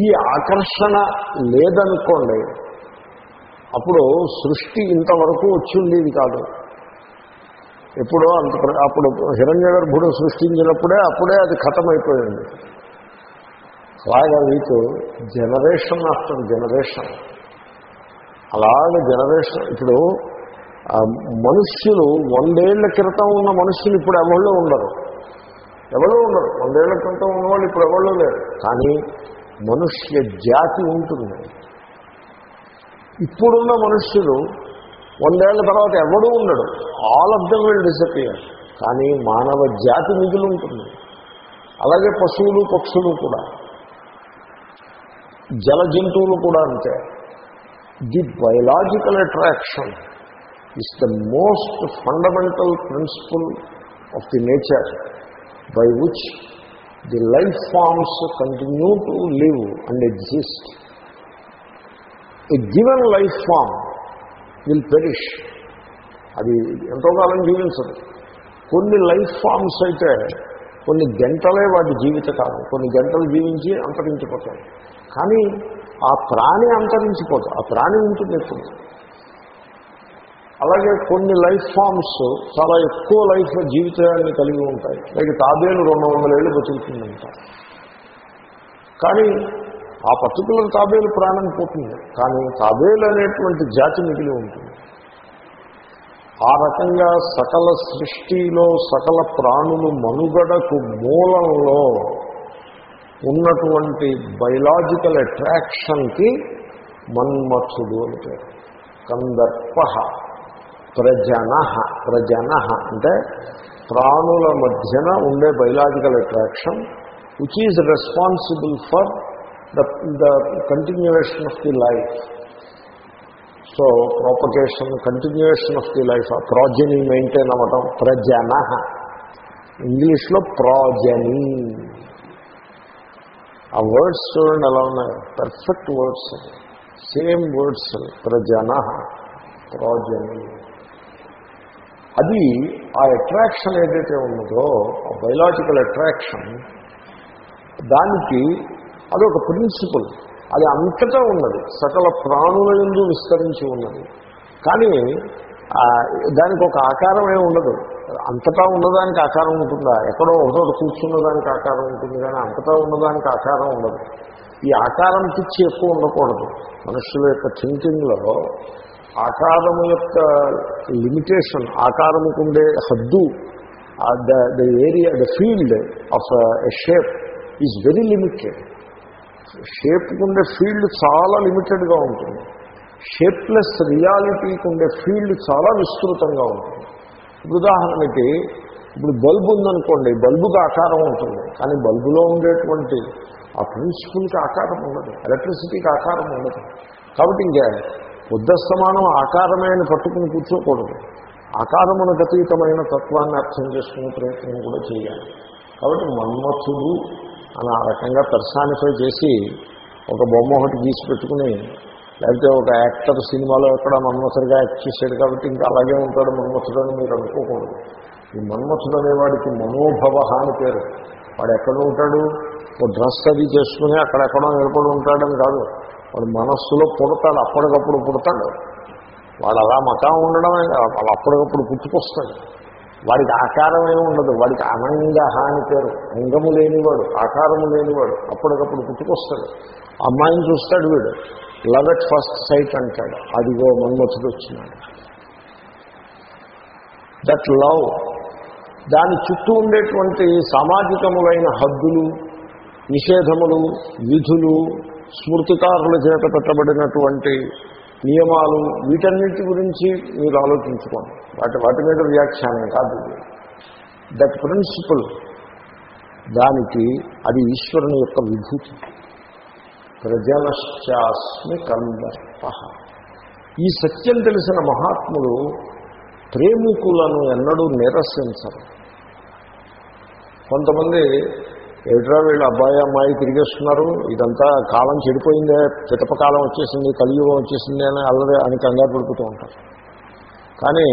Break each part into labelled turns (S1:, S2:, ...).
S1: ఈ ఆకర్షణ లేదనుకోండి అప్పుడు సృష్టి ఇంతవరకు వచ్చిండేది కాదు. ఎప్పుడో అంత అప్పుడు హిరణ్య గర్భుడు సృష్టించినప్పుడే అప్పుడే అది ఖతమైపోయింది అలాగా మీకు జనరేషన్ ఆఫ్టర్ జనరేషన్ అలాగే జనరేషన్ ఇప్పుడు మనుష్యులు వందేళ్ళ క్రితం ఉన్న మనుష్యులు ఇప్పుడు ఎవళ్ళు ఉండరు. ఎవరు ఉండరు. వందేళ్ళ క్రితం ఉన్నవాళ్ళు ఇప్పుడు ఎవళ్ళు లేరు. కానీ మనుష్య జాతి ఉంటుంది. ఇప్పుడున్న మనుష్యులు వందేళ్ళ తర్వాత ఎవడూ ఉండడు. All of them will disappear కానీ మానవ జాతి మిగులు ఉంటుంది. అలాగే పశువులు పక్షులు కూడా. జల జంతువులు కూడా అంతే. The biological attraction is the most fundamental principle of the nature by which the life forms continue to live and exist a given life form will perish అది ఎంతో కాలం జీవించదు. కొన్ని లైఫ్ ఫామ్స్ అయితే కొన్ని గంటలే వాటి జీవితకాలం కొన్ని గంటలు జీవించి అంతరించిపోతాయి. కానీ ఆ ప్రాణి అంతరించిపోతుంది ఆ ప్రాణి ఉంటుంది ఎప్పుడు? అలాగే కొన్ని లైఫ్ ఫామ్స్ చాలా ఎక్కువ లైఫ్ జీవితాన్ని కలిగి ఉంటాయి. లైక్ తాబేలు రెండు వందల ఏళ్ళు బతుకుతుందంట. కానీ ఆ పర్టికులర్ తాబేలు ప్రాణం పోతుంది. కానీ తాబేలు అనేటువంటి జాతి మిగిలి ఉంటుంది. ఆ రకంగా సకల సృష్టిలో సకల ప్రాణులు మనుగడకు మూలంలో ఉన్నటువంటి బయలాజికల్ అట్రాక్షన్కి మన్మత్సుడు అని పేరు. కందర్ప ప్రజన ప్రజన అంటే ప్రాణుల మధ్యన ఉండే biological attraction which is responsible for the the continuation of the life so propagation continuation of the life progeny maintain అవ్వటం ప్రజన ఇంగ్లీష్లో ప్రాజనీ ఆ వర్డ్స్ చూడండి ఎలా ఉన్నాయి పర్ఫెక్ట్ వర్డ్స్ సేమ్ వర్డ్స్ ప్రజన ప్రాజనీ అది ఆ అట్రాక్షన్ ఏదైతే ఉన్నదో ఆ బయలాజికల్ అట్రాక్షన్ దానికి అదొక ప్రిన్సిపల్ అది అంతటా ఉన్నది. సకల ప్రాణుల ఎందు విస్తరించి ఉన్నది. కానీ దానికి ఒక ఆకారం ఏమి ఉండదు. అంతటా ఉన్నదానికి ఆకారం ఉంటుందా? ఎక్కడో ఒకటోటి కూర్చున్నదానికి ఆకారం ఉంటుంది కానీ అంతటా ఉన్నదానికి ఆకారం ఉండదు. ఈ ఆకారం పిచ్చి ఎక్కువ ఉండకూడదు. మనుషుల యొక్క థింకింగ్లో ఆకారము యొక్క లిమిటేషన్ ఆకారముకు ఉండే హద్దు the the area the field of a shape is very limited షేప్కి ఉండే ఫీల్డ్ చాలా లిమిటెడ్గా ఉంటుంది. షేప్లెస్ రియాలిటీకి ఉండే ఫీల్డ్ చాలా విస్తృతంగా ఉంటుంది. ఉదాహరణకి ఇప్పుడు బల్బు ఉందనుకోండి బల్బుకి ఆకారం ఉంటుంది. కానీ బల్బులో ఉండేటువంటి ఆ ప్రిన్సిపుల్కి ఆకారం ఉండదు. ఎలక్ట్రిసిటీకి ఆకారం ఉండదు. కాబట్టి ఇంకా ఉద్దస్తమానం ఆకారమే అని పట్టుకుని కూర్చోకూడదు. ఆకారమునకు అతీతమైన తత్వాన్ని అర్థం చేసుకునే ప్రయత్నం కూడా చేయాలి. కాబట్టి మన్మథుడు అని ఆ రకంగా పర్సానిఫై చేసి ఒక బొమ్మ ఒకటి గీసి పెట్టుకుని లేకపోతే ఒక యాక్టర్ సినిమాలో ఎక్కడ మన్మథుడిగా యాక్ట్ చేశాడు కాబట్టి ఇంకా అలాగే ఉంటాడు మన్మథుడు అని మీరు అనుకోకూడదు. ఈ మన్మథుడు అనేవాడికి మనోభవ అని పేరు. వాడు ఎక్కడ ఉంటాడు ఓ డ్రెస్ అది చేసుకుని అక్కడెక్కడో నిలబడి ఉంటాడని కాదు. వాడు మనస్సులో పుడతాడు అప్పటికప్పుడు పుడతాడు. వాడు అలా మకా ఉండడమే కాదు, అప్పటికప్పుడు పుట్టుకొస్తాడు. వాడికి ఆకారం ఏమి ఉండదు వాడికి అనంగ అని పేరు అంగము లేనివాడు ఆకారము లేనివాడు అప్పటికప్పుడు పుట్టుకొస్తాడు. అమ్మాయిని చూస్తాడు వీడు లవ్ ఎట్ ఫస్ట్ సైట్ అంటాడు. అదిగో మన్మథుడు వచ్చినాడు. దట్ లవ్ దాని చుట్టూ ఉండేటువంటి సామాజికములైన హద్దులు నిషేధములు విధులు స్మృతికారుల చేత పెట్టబడినటువంటి నియమాలు వీటన్నిటి గురించి మీరు ఆలోచించుకోండి. వాటి వాటి మీద వ్యాఖ్యానం కాదు దట్ ప్రిన్సిపల్ దానికి అది ఈశ్వరుని యొక్క విభూతి. ప్రజలశ్చాస్మి కందర్ప ఈ సత్యం తెలిసిన మహాత్ములు ప్రేమికులను ఎన్నడూ నిరసించరు. కొంతమంది ఏమిట్రా వీళ్ళు అబ్బాయి అమ్మాయి తిరిగేస్తున్నారు? ఇదంతా కాలం చెడిపోయిందే చితపకాలం వచ్చేసింది కలియుగం వచ్చేసింది అని అల్లరి అని కంగారు పడుకుతూ ఉంటారు. కానీ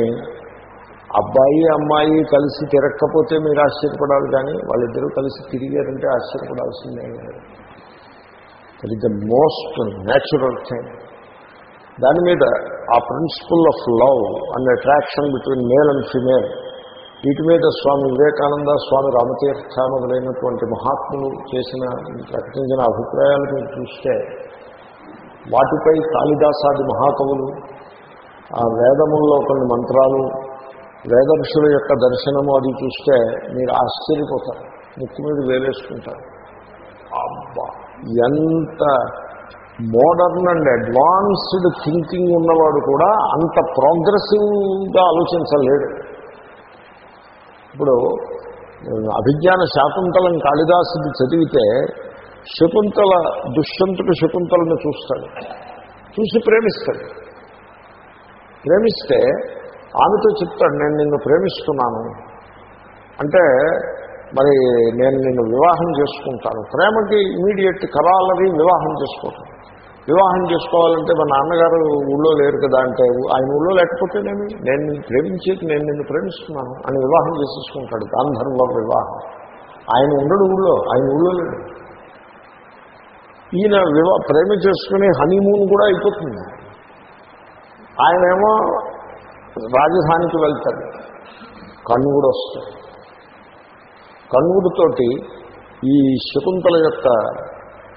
S1: అబ్బాయి అమ్మాయి కలిసి తిరగకపోతే మీరు ఆశ్చర్యపడాలి కానీ వాళ్ళిద్దరూ కలిసి తిరిగారంటే ఆశ్చర్యపడాల్సిందే. It that is the most natural thing దాని మీద ఆ principle of love and attraction between male and female వీటి మీద స్వామి వివేకానంద స్వామి రామతీర్థ మొదలైనటువంటి మహాత్ములు చేసిన ప్రకటించిన అభిప్రాయాలు మీరు చూస్తే వాటిపై కాళిదాసాది మహాకవులు ఆ వేదముల్లో కొన్ని మంత్రాలు వేద ఋషుల యొక్క దర్శనము అది చూస్తే మీరు ఆశ్చర్యపోతారు. ముక్కు మీద వేలేసుకుంటారు. అబ్బా! ఎంత మోడర్న్ అండ్ అడ్వాన్స్డ్ థింకింగ్ ఉన్నవాడు కూడా అంత ప్రోగ్రెసివ్గా ఆలోచించలేడు. ఇప్పుడు అభిజ్ఞాన శాకుంతలం కాళిదాసుది చదివితే శకుంతల దుష్యంతుడు శకుంతలను చూస్తాడు. చూసి ప్రేమిస్తాడు. ప్రేమిస్తే ఆమెతో చెప్తాడు నేను నిన్ను ప్రేమిస్తున్నాను. అంటే మరి నేను నిన్ను వివాహం చేసుకుంటాను. ప్రేమకి ఇమీడియట్ కరాలని వివాహం చేసుకోవటం. వివాహం చేసుకోవాలంటే మా నాన్నగారు ఊళ్ళో లేరు కదా అంటే ఆయన ఊళ్ళో లేకపోతేనేమి నేను నిన్ను ప్రేమించేది నేను నిన్ను ప్రేమిస్తున్నాను అని వివాహం చేసేసుకుంటాడు గాంధర్వ వివాహం. ఆయన ఉండడు ఊళ్ళో ఆయన ఊళ్ళో లేడు. ఈయన వివా ప్రేమ చేసుకుని హనీమూన్ కూడా అయిపోతుంది. ఆయనేమో రాజధానికి వెళ్తాడు. కన్నుగుడు వస్తాడు. కన్నుగుడితోటి ఈ శకుంతల యొక్క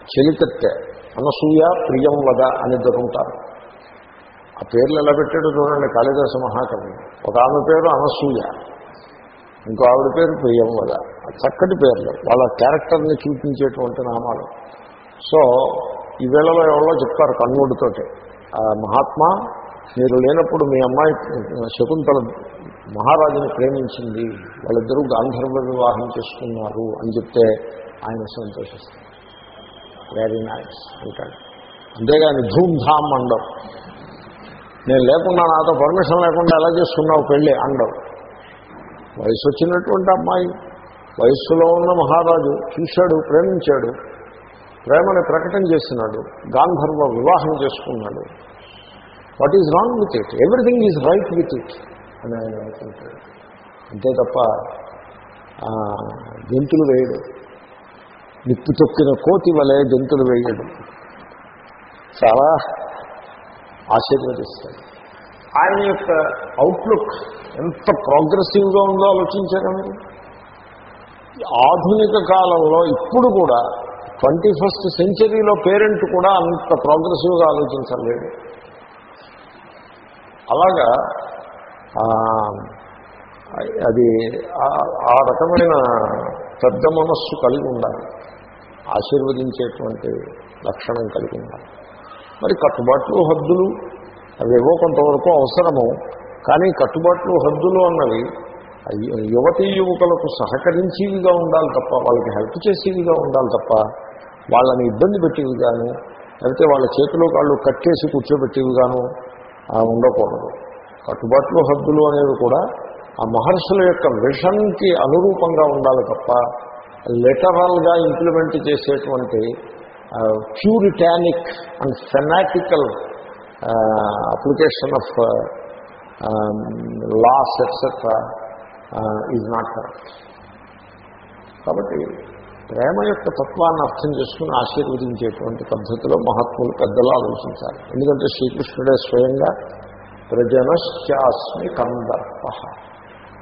S1: చెలికత్తె అనసూయ ప్రియం వద అని దొరుకుతారు ఆ పేర్లు ఎలా పెట్టాడో చూడండి కాళిదాస మహాకవి. ఒక ఆమె పేరు అనసూయ ఇంకో ఆవిడ పేరు ప్రియం వద. చక్కటి పేర్లు వాళ్ళ క్యారెక్టర్ని చూపించేటువంటి నామాలు. సో ఈ వేళలో ఎవరో చెప్తారు కన్నుడితోటి మహాత్మా మీరు లేనప్పుడు మీ అమ్మాయి శకుంతల మహారాజుని ప్రేమించింది. వాళ్ళిద్దరూ గాంధర్వ వివాహం చేసుకున్నారు అని చెప్తే ఆయన సంతోషిస్తారు. వెరీ నైస్ అంటాడు. అంతేగాని ధూమ్ ధామ్ అండవు. నేను లేకుండా నాతో పర్మిషన్ లేకుండా ఎలా చేసుకున్నావు పెళ్ళి అండవు. వయసు వచ్చినటువంటి అమ్మాయి వయస్సులో ఉన్న మహారాజు చూశాడు ప్రేమించాడు ప్రేమని ప్రకటన చేసినాడు గాంధర్వ వివాహం చేసుకున్నాడు. What is wrong with it everything is right with it అని ఆయన అనుకుంటాడు అంతే తప్ప గెంతులు వేయడు. నిప్పు తొక్కిన కోతి వలె గెంతులు వేయడం. చాలా ఆశీర్వదిస్తాడు ఆయన యొక్క అవుట్లుక్ ఎంత ప్రోగ్రెసివ్గా ఉందో ఆలోచించారా మీరు? ఆధునిక కాలంలో ఇప్పుడు కూడా ట్వంటీ ఫస్ట్ సెంచరీలో పేరెంట్ కూడా అంత ప్రోగ్రెసివ్గా ఆలోచించలేడు అలాగా అది ఆ రకమైన పెద్ద మనస్సు కలిగి ఉండాలి. ఆశీర్వదించేటువంటి లక్షణం కలిగి మరి కట్టుబాట్లు హద్దులు అవేవో కొంతవరకు అవసరము. కానీ కట్టుబాట్లు హద్దులు అన్నవి యువతీ యువకులకు సహకరించేవిగా ఉండాలి తప్ప వాళ్ళకి హెల్ప్ చేసేవిగా ఉండాలి తప్ప వాళ్ళని ఇబ్బంది పెట్టేవి కానీ లేకపోతే వాళ్ళ చేతిలో కాళ్ళు కట్టేసి కూర్చోబెట్టేవి గాను ఉండకూడదు. కట్టుబాట్లు హద్దులు అనేవి కూడా ఆ మహర్షుల యొక్క విషన్కి అనురూపంగా ఉండాలి తప్ప లిటరల్గా ఇంప్లిమెంట్ చేసేటువంటి puritanic and fanatical application of laws etcetera is not correct కాబట్టి ప్రేమ యొక్క తత్వాన్ని అర్థం చేసుకుని ఆశీర్వదించేటువంటి పద్ధతిలో మహాత్ములు పెద్దలు ఆలోచించాలి ఎందుకంటే శ్రీకృష్ణుడే స్వయంగా ప్రజనశ్చాస్మి కందర్ప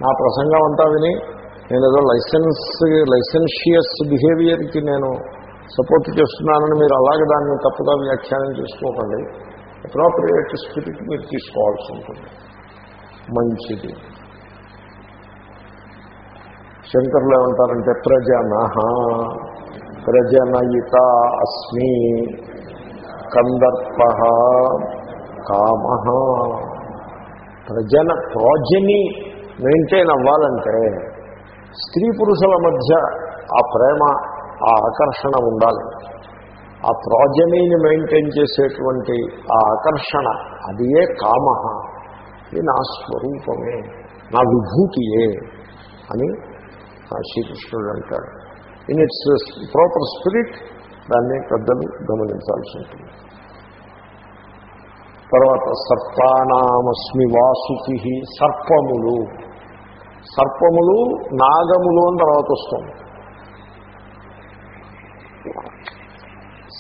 S1: నా ప్రసంగం అంతా విని నేను ఏదో లైసెన్స్ లైసెన్షియస్ బిహేవియర్కి నేను సపోర్ట్ చేస్తున్నానని మీరు అలాగే దాన్ని తప్పుగా వ్యాఖ్యానం చేసుకోకండి. అప్రోప్రియేట్ స్పిరిట్ మీరు తీసుకోవాల్సి ఉంటుంది. మంచిది. శంకర్లు ఏమంటారంటే ప్రజన ప్రజనయిత అస్మి కందర్ప కామ. ప్రజన ప్రోజని మెయింటైన్ అవ్వాలంటే స్త్రీ పురుషుల మధ్య ఆ ప్రేమ ఆ ఆకర్షణ ఉండాలి. ఆ ప్రాజనీని మెయింటైన్ చేసేటువంటి ఆ ఆకర్షణ అదియే కామ ఇది నా స్వరూపమే నా విభూతియే అని శ్రీకృష్ణుడు అంటాడు. ఇన్ ఇట్స్ ప్రాపర్ స్పిరిట్ దాన్ని పెద్దలు గమనించాల్సి ఉంటుంది. తర్వాత సర్పానామస్మి వాసుకి సర్పములు. సర్పములు నాగములు అని తర్వాత వస్తుంది.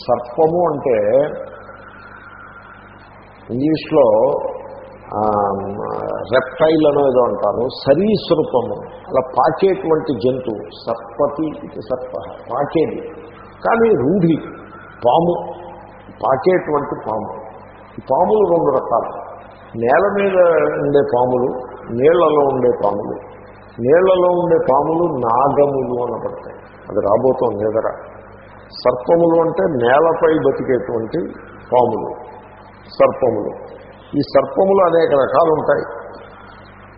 S1: సర్పము అంటే ఇంగ్లీష్లో రెప్టైల్ అనేది అంటారు సరీసృపము అలా పాకేటువంటి జంతువు సర్పతి ఇది సర్ప పాకేది. కానీ రూఢి పాము పాకేటువంటి పాము. పాములు రెండు రకాలు. నేల మీద ఉండే పాములు నీళ్ళలో ఉండే పాములు. నీళ్ళలో ఉండే పాములు నాగములు అనబడతాయి. అది రాబోతోంది ఎదర సర్పములు అంటే నేలపై బతికేటువంటి పాములు. సర్పములు. ఈ సర్పములు అనేక రకాలు ఉంటాయి.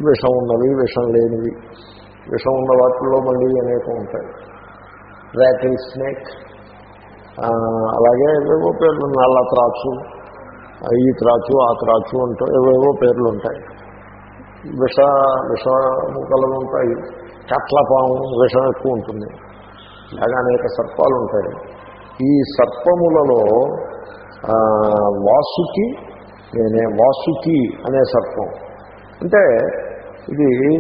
S1: విషం ఉన్నవి విషం లేనివి. విషం ఉన్న వాటిల్లో మళ్ళీ అనేక ఉంటాయి. ర్యాకిల్ స్నేక్ అలాగే ఏవేవో పేర్లు నల్ల త్రాచు ఈ త్రాచు ఆ త్రాచు అంటూ ఏవేవో పేర్లు ఉంటాయి. విష విషముకలు ఉంటాయి. కట్లపాము విషం ఎక్కువ ఉంటుంది. ఇలాగ అనేక సర్పాలు ఉంటాయి. ఈ సర్పములలో వాసుకి నేనే వాసుకి అనే సర్పం. అంటే ఇది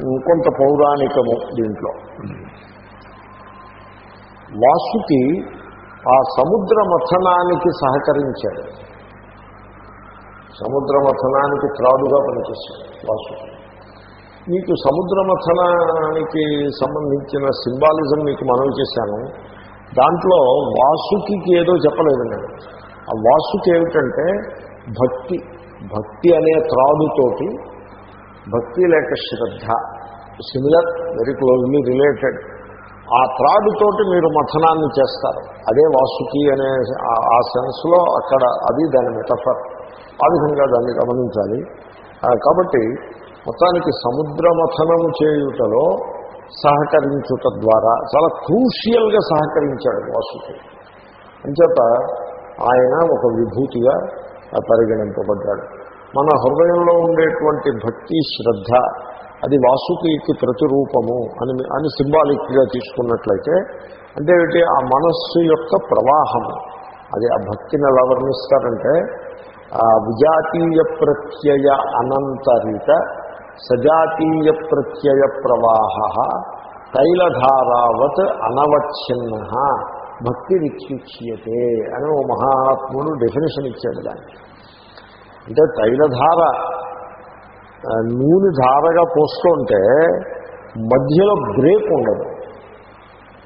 S1: ఇంకొంత పౌరాణికము దీంట్లో. వాసుకి ఆ సముద్ర మథనానికి సహకరించాడు. సముద్ర మథనానికి త్రాడుగా పనిచేశాడు. వాసు మీకు సముద్ర మథనానికి సంబంధించిన సింబాలిజం మీకు మనవి చేశాను. దాంట్లో వాసుకి ఏదో చెప్పలేదు నేను. ఆ వాసుకి ఏమిటంటే భక్తి. భక్తి అనే త్రాడుతోటి భక్తి లేక శ్రద్ధ. సిమిలర్ వెరీ క్లోజ్లీ రిలేటెడ్ ఆ త్రాడుతోటి మీరు మథనాన్ని చేస్తారు. అదే వాసుకి అనే ఆ సెన్స్లో అక్కడ అది దాని మెటఫర్ ఆ విధంగా దాన్ని గమనించాలి. కాబట్టి మొత్తానికి సముద్ర మథనము చేయుటలో సహకరించుట ద్వారా చాలా క్రూషియల్గా సహకరించాడు వాసుకి. అంచేత ఆయన ఒక విభూతిగా పరిగణింపబడ్డాడు. మన హృదయంలో ఉండేటువంటి భక్తి శ్రద్ధ అది వాసుకి ప్రతిరూపము అని అని సింబాలిక్గా తీసుకున్నట్లయితే అంటే ఆ మనస్సు యొక్క ప్రవాహము. అది ఆ భక్తిని ఎలా వర్ణిస్తారంటే విజాతీయ ప్రత్యయ అనంతరిత సజాతీయ ప్రత్యయ ప్రవాహ తైలధారావత్ అనవచ్ఛిన్న. భక్తి విచ్యుచ్యతే అని ఓ మహాత్ముడు డెఫినేషన్ ఇచ్చాడు దానికి. అంటే తైలధార నూనె ధారగా పోస్తుంటే మధ్యలో బ్రేక్ ఉండదు.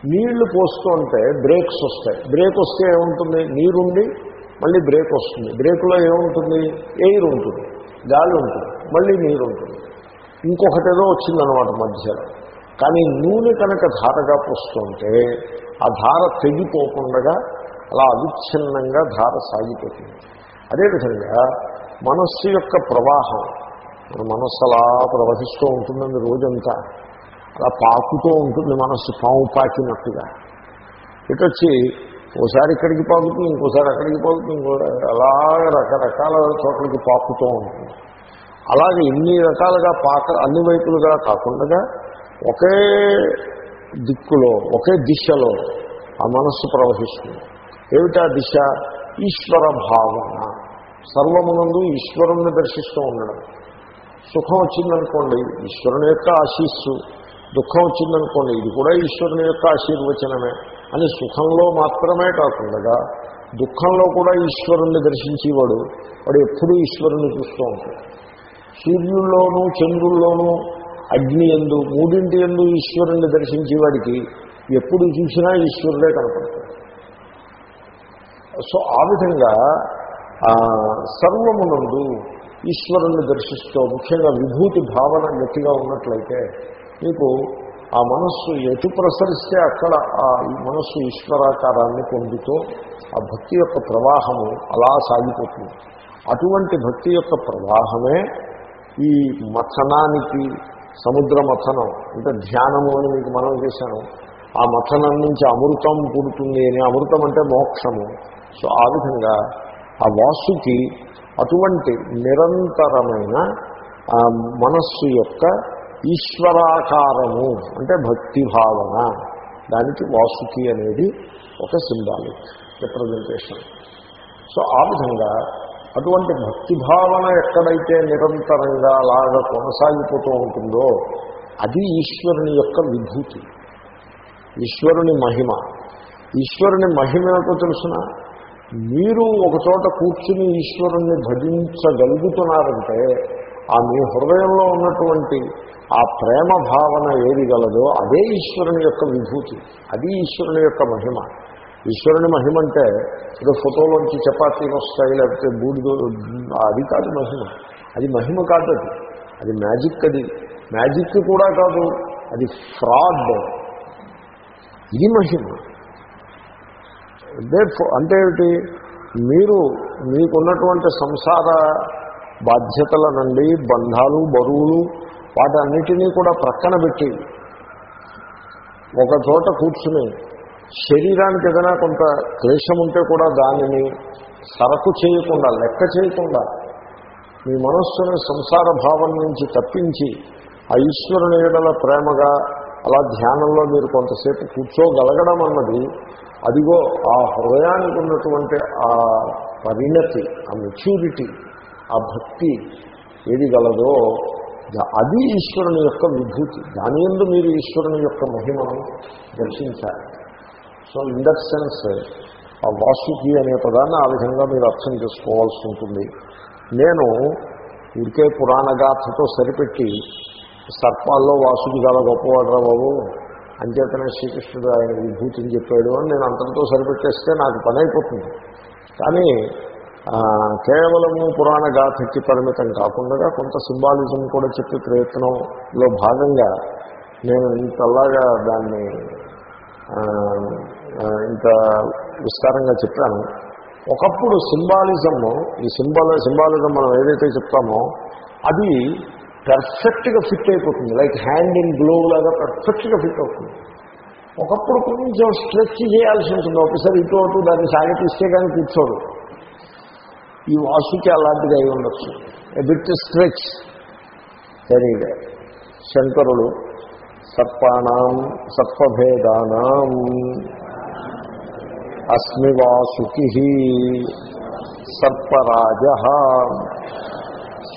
S1: నీళ్ళు పోస్తుంటే బ్రేక్స్ వస్తాయి. బ్రేక్ వస్తే ఏముంటుంది? నీరుండి మళ్ళీ బ్రేక్ వస్తుంది. బ్రేకులో ఏముంటుంది? ఎయిర్ ఉంటుంది. గాలి ఉంటుంది. మళ్ళీ నీరు ఉంటుంది. ఇంకొకటి ఏదో వచ్చిందనమాట మధ్యలో. కానీ నూనె కనుక ధారగా పోస్తుంటే ఆ ధార తెగిపోకుండా అలా అవిచ్ఛిన్నంగా ధార సాగిపోతుంది. అదేవిధంగా మనస్సు యొక్క ప్రవాహం మన మనస్సు అలా ప్రవహిస్తూ ఉంటుందండి రోజంతా. అలా పాకుతూ ఉంటుంది మనస్సు పాము పాకినట్టుగా. ఇటొచ్చి ఓసారి ఇక్కడికి పాకుతుంది ఇంకోసారి అక్కడికి పాకుతుంది ఇంకో అలాగే రకరకాల చోట్లకి పాకుతూ ఉంటుంది. అలాగే ఇన్ని రకాలుగా పాక అన్ని వైపులుగా కాకుండా ఒకే దిక్కులో ఒకే దిశలో ఆ మనస్సు ప్రవహిస్తుంది. ఏమిటా దిశ? ఈశ్వర భావన. సర్వమునందు ఈశ్వరుణ్ణి దర్శిస్తూ ఉండడం. సుఖం వచ్చిందనుకోండి ఈశ్వరుని యొక్క ఆశీస్సు. దుఃఖం వచ్చిందనుకోండి ఇది కూడా ఈశ్వరుని యొక్క ఆశీర్వచనమే. అని సుఖంలో మాత్రమే కాకుండా దుఃఖంలో కూడా ఈశ్వరుణ్ణి దర్శించేవాడు. వాడు ఎప్పుడూ ఈశ్వరుని చూస్తూ ఉంటాడు. సూర్యుల్లోనూ చంద్రుల్లోనూ అగ్ని ఎందు మూడింటి ఎందు ఈశ్వరుణ్ణి దర్శించేవాడికి ఎప్పుడు చూసినా ఈశ్వరుడే కనపడతాడు. సో ఆ విధంగా సర్వమునందు ఈశ్వరుణ్ణి దర్శిస్తూ ముఖ్యంగా విభూతి భావన గట్టిగా ఉన్నట్లయితే మీకు ఆ మనస్సు ఎటు ప్రసరిస్తే అక్కడ ఆ మనస్సు ఈశ్వరాకారాన్ని పొందుతూ ఆ భక్తి యొక్క ప్రవాహము అలా సాగిపోతుంది. అటువంటి భక్తి యొక్క ప్రవాహమే ఈ మథనానికి సముద్ర మథనం అంటే ధ్యానము అని మీకు మనం చేశాను ఆ మథనం నుంచి అమృతం పుడుతుంది అని అమృతం అంటే మోక్షము. సో ఆ విధంగా ఆ వాసుకి అటువంటి నిరంతరమైన మనస్సు యొక్క ఈశ్వరాకారము అంటే భక్తి భావన దానికి వాసుకి అనేది ఒక సింబాలిక్ రిప్రజెంటేషన్. సో ఆ విధంగా అటువంటి భక్తి భావన ఎక్కడైతే నిరంతరంగా అలాగా కొనసాగిపోతూ ఉంటుందో అది ఈశ్వరుని యొక్క విభూతి. ఈశ్వరుని మహిమ. ఈశ్వరుని మహిమేమిటో తెలుసిన? మీరు ఒక చోట కూర్చుని ఈశ్వరుణ్ణి భజించగలుగుతున్నారంటే ఆ మీ హృదయంలో ఉన్నటువంటి ఆ ప్రేమ భావన ఏది గలదో అదే ఈశ్వరుని యొక్క విభూతి. అది ఈశ్వరుని యొక్క మహిమ. ఈశ్వరుని మహిమ అంటే ఏదో ఫోటోలోంచి చపాతీలు వస్తాయి లేకపోతే బూడిదో అది కాదు మహిమ. అది మహిమ కాదు అది. అది మ్యాజిక్ అది. మ్యాజిక్ కూడా కాదు అది ఫ్రాడ్. ఇది మహిమ. అంటే ఏమిటి? మీరు మీకున్నటువంటి సంసార బాధ్యతల నుండి బంధాలు బరువులు వాటన్నిటినీ కూడా ప్రక్కన పెట్టి ఒక చోట కూర్చుని శరీరానికి ఏదైనా కొంత క్లేశం ఉంటే కూడా దానిని సరకు చేయకుండా లెక్క చేయకుండా మీ మనస్సుని సంసార భావం నుంచి తప్పించి ఆ ఈశ్వరుని ఏడల ప్రేమగా అలా ధ్యానంలో మీరు కొంతసేపు కూర్చోగలగడం అన్నది అదిగో ఆ హృదయానికి ఉన్నటువంటి ఆ పరిణతి ఆ మెచ్యూరిటీ ఆ భక్తి ఏది గలదో అది ఈశ్వరుని యొక్క విభూతి. దాని ఎందు మీరు ఈశ్వరుని యొక్క మహిమను దర్శించాలి. సో ఇన్ దట్ సెన్స్ ఆ వాసుకి అనే పదాన్ని ఆ విధంగా మీరు అర్థం చేసుకోవాల్సి ఉంటుంది. నేను ఇరికే పురాణ గాథతో సరిపెట్టి సర్పాల్లో వాసుకి చాలా గొప్పవాడరా బాబు అంచేతనే శ్రీకృష్ణుడు ఆయన విభూతిని చెప్పాడు అని నేను అంతటితో సరిపెట్టేస్తే నాకు పని అయిపోతుంది. కానీ కేవలము పురాణ గాథకి పరిమితం కాకుండా కొంత సింబాలిజం కూడా చెప్పే ప్రయత్నంలో భాగంగా నేను ఇంతలాగా దాన్ని ఇంత విస్తారంగా చెప్పాను. ఒకప్పుడు సింబాలిజము ఈ సింబల్ సింబాలిజం మనం ఏదైతే చెప్తామో అది పర్ఫెక్ట్గా ఫిట్ అయిపోతుంది. లైక్ హ్యాండ్ ఇన్ గ్లోవ్ లాగా పర్ఫెక్ట్గా ఫిట్ అవుతుంది. ఒకప్పుడు కొంచెం స్ట్రెచ్ చేయాల్సి ఉంటుంది. ఒకసారి ఇటు అటు దాన్ని సాగతీస్తే కానీ కూర్చోడు. ఈ వాసుకి అలాంటిది అయి ఉండొచ్చు. బిట్ స్ట్రెచ్ సరిగా శంకరుడు సర్పాణం సర్పభేదానం అస్మి వాసుకి సర్పరాజ.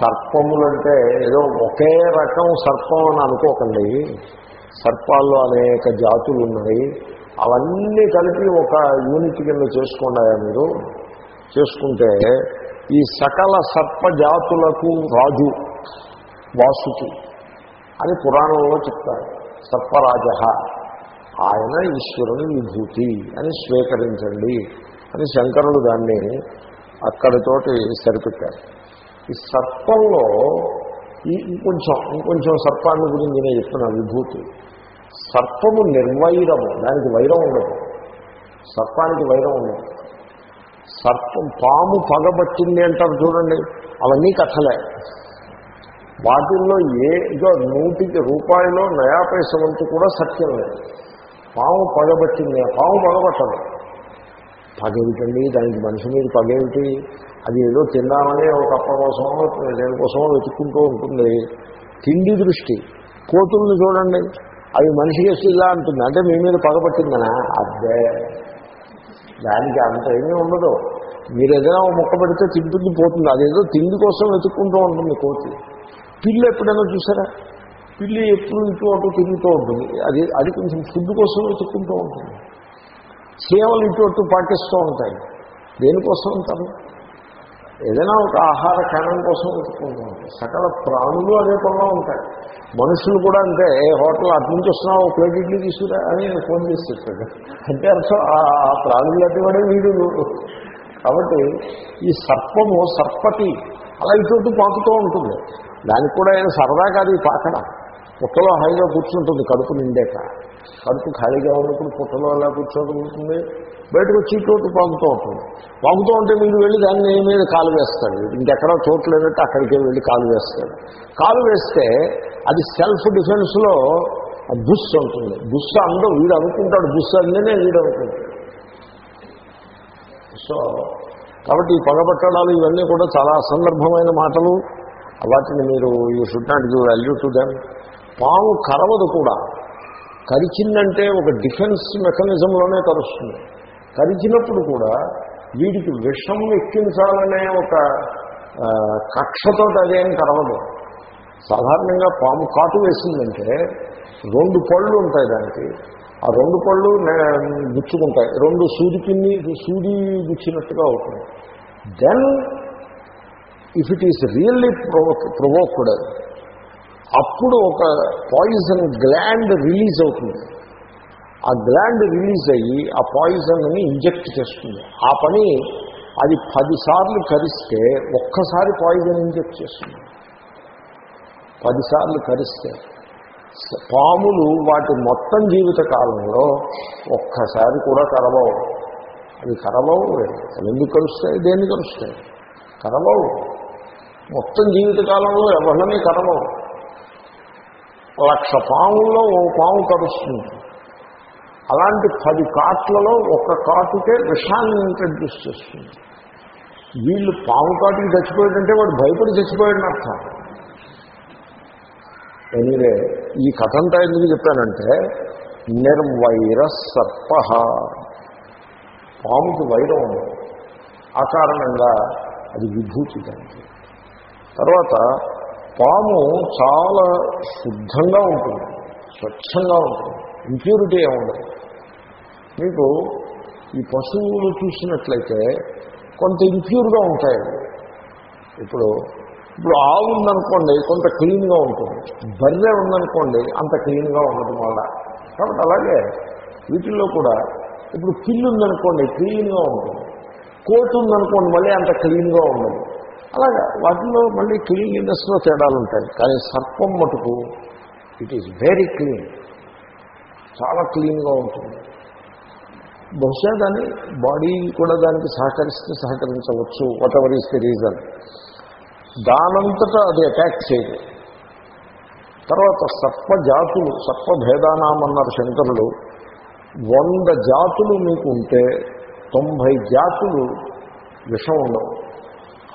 S1: సర్పములంటే ఏదో ఒకే రకం సర్పం అని అనుకోకండి. సర్పాల్లో అనేక జాతులు ఉన్నాయి. అవన్నీ కలిపి ఒక యూనిట్ కింద చేసుకోండి మీరు. చేసుకుంటే ఈ సకల సర్ప జాతులకు రాజు వాసుకి అని పురాణంలో చెప్తారు. సర్పరాజ ఆయన ఈశ్వరుని విభూతి అని స్వీకరించండి అని శంకరుడు దాన్ని అక్కడితోటి సరిపెట్టారు. ఈ సర్పంలో ఈ ఇంకొంచెం ఇంకొంచెం సర్పాన్ని గురించి నేను చెప్తున్నా విభూతి. సర్పము నిర్వైరము దానికి వైరం ఉండదు. సర్పానికి వైరం ఉండదు. సర్పం పాము పగబట్టింది అంటారు చూడండి. అవన్నీ కథలే. వాటిల్లో ఏ ఇదో నూటికి రూపాయలో నయా పైస కూడా సత్యం లేదు. పాము పగబట్టింది పాము పగబట్టదు. పగేమిటండి? దానికి మనిషి మీద పగేమిటి? అది ఏదో తిందామని ఒక అప్ప కోసమో దేనికోసమో వెతుక్కుంటూ ఉంటుంది. తిండి దృష్టి. కోతుల్ని చూడండి. అవి మనిషికి వేసి ఇలా అంటుంది. అంటే మీ మీద పగబట్టిందనా? అదే దానికి అంత ఏమీ ఉండదు. మీరు ఏదైనా మొక్క పెడితే తింటుంది పోతుంది. అదేదో తిండి కోసం వెతుక్కుంటూ ఉంటుంది కోతి. పిల్లి ఎప్పుడైనా చూసారా? పిల్లి ఎప్పుడు ఇటు అటు తిరుగుతూ ఉంటుంది. అది అది కొంచెం ఫుడ్ కోసం వెతుక్కుంటూ ఉంటుంది. సేవలు ఇటు అటు పాటిస్తూ ఉంటాయి. దేనికోసం అంటారు? ఏదైనా ఒక ఆహార క్షణం కోసం వెతుక్కుంటూ. ఉంటాయి సకల ప్రాణులు అదే పనిలో ఉంటాయి. మనుషులు కూడా అంటే ఏ హోటల్ అటు నుంచి వస్తున్నావు? ఒక ప్లేట్ ఇడ్లీ తీసుకురా అని ఫోన్ చేసి చెప్పాడు అంటే అర్థం ఆ ప్రాణులు అటువంటి వీడు కాబట్టి ఈ సర్పము సర్పతి అలా ఇటు పాకుతూ ఉంటుంది. దానికి కూడా ఆయన సరదా కాదు ఈ పాకడం. పుట్టలో హాయిగా కూర్చుంటుంది కడుపు నిండాక కడుపు ఖాళీగా ఉన్నప్పుడు పుట్టలో అలా కూర్చోగలుగుతుంది? బయటకు వచ్చి చోటు పాగుతూ ఉంటుంది. పాగుతూ ఉంటే మీరు వెళ్ళి దాన్ని మీద కాలు వేస్తాడు. ఇంకెక్కడ చోటు లేదంటే అక్కడికి వెళ్ళి కాలు వేస్తాడు. కాలు వేస్తే అది సెల్ఫ్ డిఫెన్స్లో బుస్ ఉంటుంది. బుస్ అందరూ వీడు అనుకుంటాడు బుస్ అందనే వీడు అనుకుంటాడు. సో కాబట్టి ఈ పగబట్టడాలు ఇవన్నీ కూడా చాలా అసందర్భమైన మాటలు. వాటిని మీరు you should not give value to పాము కరవదు కూడా. కరిచిందంటే ఒక డిఫెన్స్ మెకానిజంలోనే కరుస్తుంది. కరిచినప్పుడు కూడా వీడికి విషం ఎక్కించాలనే ఒక కక్షతో అదేం కరవదు. సాధారణంగా పాము కాటు వేసిందంటే రెండు పళ్ళు ఉంటాయి దానికి. ఆ రెండు పళ్ళు గుచ్చుకుంటాయి. రెండు సూది పిన్ని సూది గుచ్చినట్టుగా అవుతుంది. Then if it is really provoke provoked అప్పుడు ఒక పాయిజన్ గ్లాండ్ రిలీజ్ అవుతుంది. ఆ గ్లాండ్ రిలీజ్ అయ్యి ఆ పాయిజన్ని ఇంజెక్ట్ చేస్తుంది. ఆ పని అది పదిసార్లు కరిస్తే ఒక్కసారి పాయిజన్ ఇంజెక్ట్ చేస్తుంది. పదిసార్లు కరిస్తే పాములు వాటి మొత్తం జీవిత కాలంలో ఒక్కసారి కూడా కరవవు. అవి కరవవు ఎందుకు కలుస్తాయి దేన్ని కలుస్తాయి కరవవు. మొత్తం జీవిత కాలంలో ఎవరిని కరవవు. లక్ష పాముల్లో ఓ పాము కరుస్తుంది. అలాంటి పది కాట్లలో ఒక కాటుకే విషాన్ని ఇంట్రడ్యూస్ చేస్తుంది. వీళ్ళు పాము కాటుకి చచ్చిపోయాడంటే వాడు భయపడి చచ్చిపోయాడని అర్థం. ఎనివే ఈ కథ అంతా ఎందుకు చెప్పానంటే నిర్వైర సర్ప. పాముకి వైరం ఉంది. ఆ కారణంగా అది విభూతి దానికి తర్వాత పాము చాలా శుద్ధంగా ఉంటుంది స్వచ్ఛంగా ఉంటుంది ఇంప్యూరిటీ ఉండదు. మీకు ఈ పశువులు చూసినట్లయితే కొంత ఇంప్యూర్గా ఉంటాయి. ఇప్పుడు ఇప్పుడు ఆవు ఉందనుకోండి కొంత క్లీన్గా ఉంటుంది. బర్రె ఉందనుకోండి అంత క్లీన్గా ఉండదు మళ్ళా. కాబట్టి అలాగే వీటిల్లో కూడా ఇప్పుడు పిల్లు ఉందనుకోండి క్లీన్గా ఉంటుంది. కోటు ఉందనుకోండి మళ్ళీ అంత క్లీన్గా ఉండదు. అలాగా వాటిలో మళ్ళీ క్లీన్లీనెస్లో తేడాలు ఉంటాయి. కానీ సర్పం మటుకు ఇట్ ఈస్ వెరీ క్లీన్ చాలా క్లీన్గా ఉంటుంది. బహుశా దాని బాడీ కూడా దానికి సహకరిస్తే సహకరించవచ్చు whatever is the reason దానంతటా అది అటాక్ చేయదు. తర్వాత సర్ప జాతులు సర్ప భేదానామన్నారు శంకరులు వంద జాతులు మీకు ఉంటే తొంభై జాతులు విషం ఉండవు.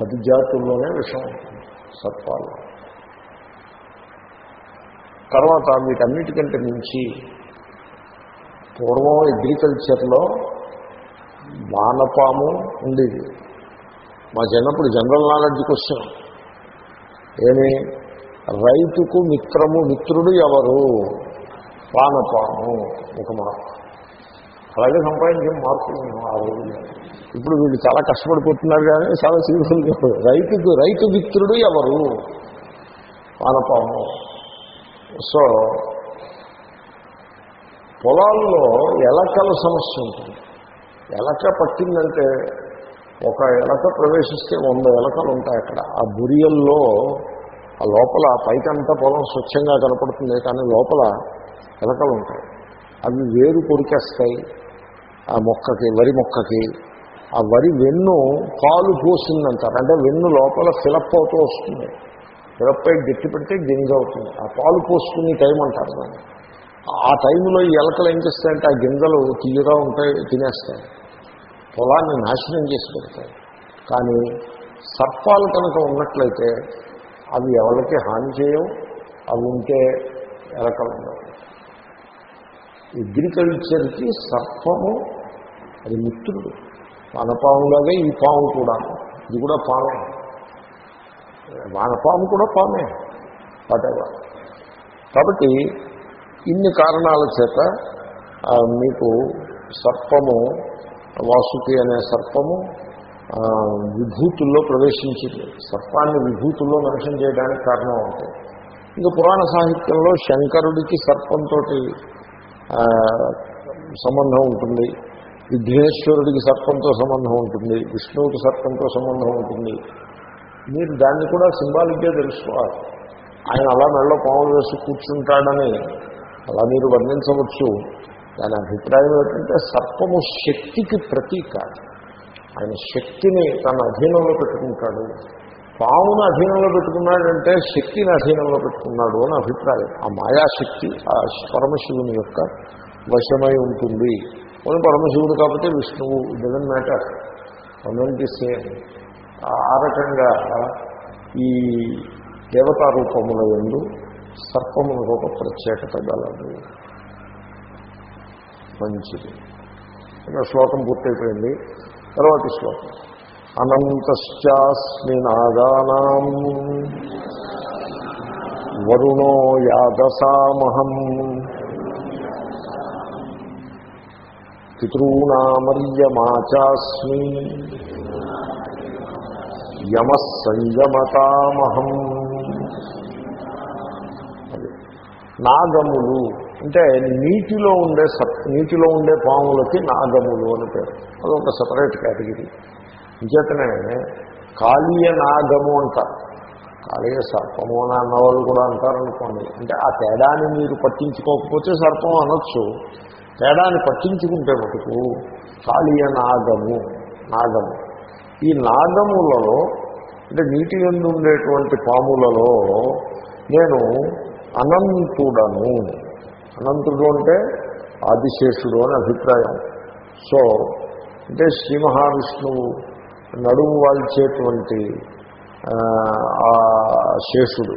S1: పది జాతుల్లోనే విషం. ఉంటుంది సర్పాలు తర్వాత వీటన్నిటికంటే మించి పూర్వం అగ్రికల్చర్లో వానపాము ఉండేది. మా చిన్నప్పుడు జనరల్ నాలెడ్జ్ క్వశ్చన్ ఏమి? రైతుకు మిత్రము మిత్రుడు ఎవరు? వానపాము ఒక మార్క్ అలాగే సంపాదించే మార్కులు మేము ఆ రోజుల్లో ఇప్పుడు వీళ్ళు చాలా కష్టపడిపోతున్నారు కానీ చాలా సీరియస్గా రైతుకు రైతు మిత్రుడు ఎవరు? వానపాము. సో పొలాల్లో ఎలకల సమస్య ఉంటుంది. ఎలక పట్టిందంటే ఒక ఎలక ప్రవేశిస్తే వంద ఎలకలు ఉంటాయి అక్కడ. ఆ బురియల్లో ఆ లోపల పైకంతా పొలం స్వచ్ఛంగా కనపడుతుంది కానీ లోపల ఎలకలు ఉంటాయి. అవి వేరు కొరికేస్తాయి. ఆ మొక్కకి వరి మొక్కకి ఆ వరి వెన్ను పాలు పోసిందంటారు. అంటే వెన్ను లోపల ఫిలప్ అవుతూ వస్తుంది. ఫిలప్ అయి గట్టి పెడితే గింజ అవుతుంది. ఆ పాలు పోసుకునే టైం అంటారు దాన్ని. ఆ టైంలో ఈ ఎలకలు ఏం చేస్తాయంటే ఆ గింజలు తీయగా ఉంటాయి తినేస్తాయి. పొలాన్ని నాశనం చేసి పెడతాయి. కానీ సర్పాలు కనుక ఉన్నట్లయితే అవి ఎవరికి హాని చేయవు. అవి ఉంటే ఎలకలు ఉండవు. అగ్రికల్చర్కి సర్పము అది మిత్రుడు. వానపాములాగే ఈ పాము కూడా. ఇది కూడా పామే. వానపాము కూడా పామే. వాటెవర్ కాబట్టి ఇన్ని కారణాల చేత మీకు సర్పము వాసుకి అనే సర్పము విభూతుల్లో ప్రవేశించింది. సర్పాన్ని విభూతుల్లో మెన్షన్ చేయడానికి కారణం అవుతాయి ఇంకా పురాణ సాహిత్యంలో శంకరుడికి సర్పంతో సంబంధం ఉంటుంది. విఘ్నేశ్వరుడికి సర్పంతో సంబంధం ఉంటుంది. విష్ణువుకి సర్పంతో సంబంధం ఉంటుంది. మీరు దాన్ని కూడా సింబాలిక్గా తెలుసుకోవాలి. ఆయన అలా మెళ్ళ పాములు వేసి కూర్చుంటాడని అలా మీరు వర్ణించవచ్చు. దాని అభిప్రాయం ఏంటంటే సర్పము శక్తికి ప్రతీక. ఆయన శక్తిని తన అధీనంలో పెట్టుకుంటాడు. పామును అధీనంలో పెట్టుకున్నాడంటే శక్తిని అధీనంలో పెట్టుకున్నాడు అని అభిప్రాయం. ఆ మాయాశక్తి ఆ పరమశివుని యొక్క వశమై ఉంటుంది. కొన్ని పరమశివుడు కాబట్టి విష్ణువు డజన్ మ్యాటర్ అనంటి సేమ్ ఆ రకంగా ఈ దేవతా రూపముల ఎందు సర్పమునకు ఒక ప్రత్యేకత గలదు. మంచిది. శ్లోకం పూర్తయిపోయింది. తర్వాతి శ్లోకం. అనంతశ్చాస్మి నాగానాం. వరుణో యాదసామహం. పితॄణామర్యమాచాస్మి యమ సంయమతామహం. నాగములు అంటే నీటిలో ఉండే సత్ నీటిలో ఉండే పాములకి నాగములు అని పేరు. అదొక సపరేట్ కేటగిరీ. ఇంచేతనే కాళీయ నాగము అంటారు కాళీయ సర్పము అని అన్నవాళ్ళు కూడా అంటారనుకోండి. అంటే ఆ తేడాన్ని మీరు పట్టించుకోకపోతే సర్పం అనొచ్చు. తేడాన్ని పట్టించుకుంటే మటుకు కాళీయ నాగము నాగము. ఈ నాగములలో అంటే నీటి ఎందు ఉండేటువంటి పాములలో నేను అనంతుడను. అనంతుడు అంటే ఆదిశేషుడు అని అభిప్రాయం. సో అంటే శ్రీ మహావిష్ణువు నడుము వాల్చేటువంటి ఆ శేషుడు.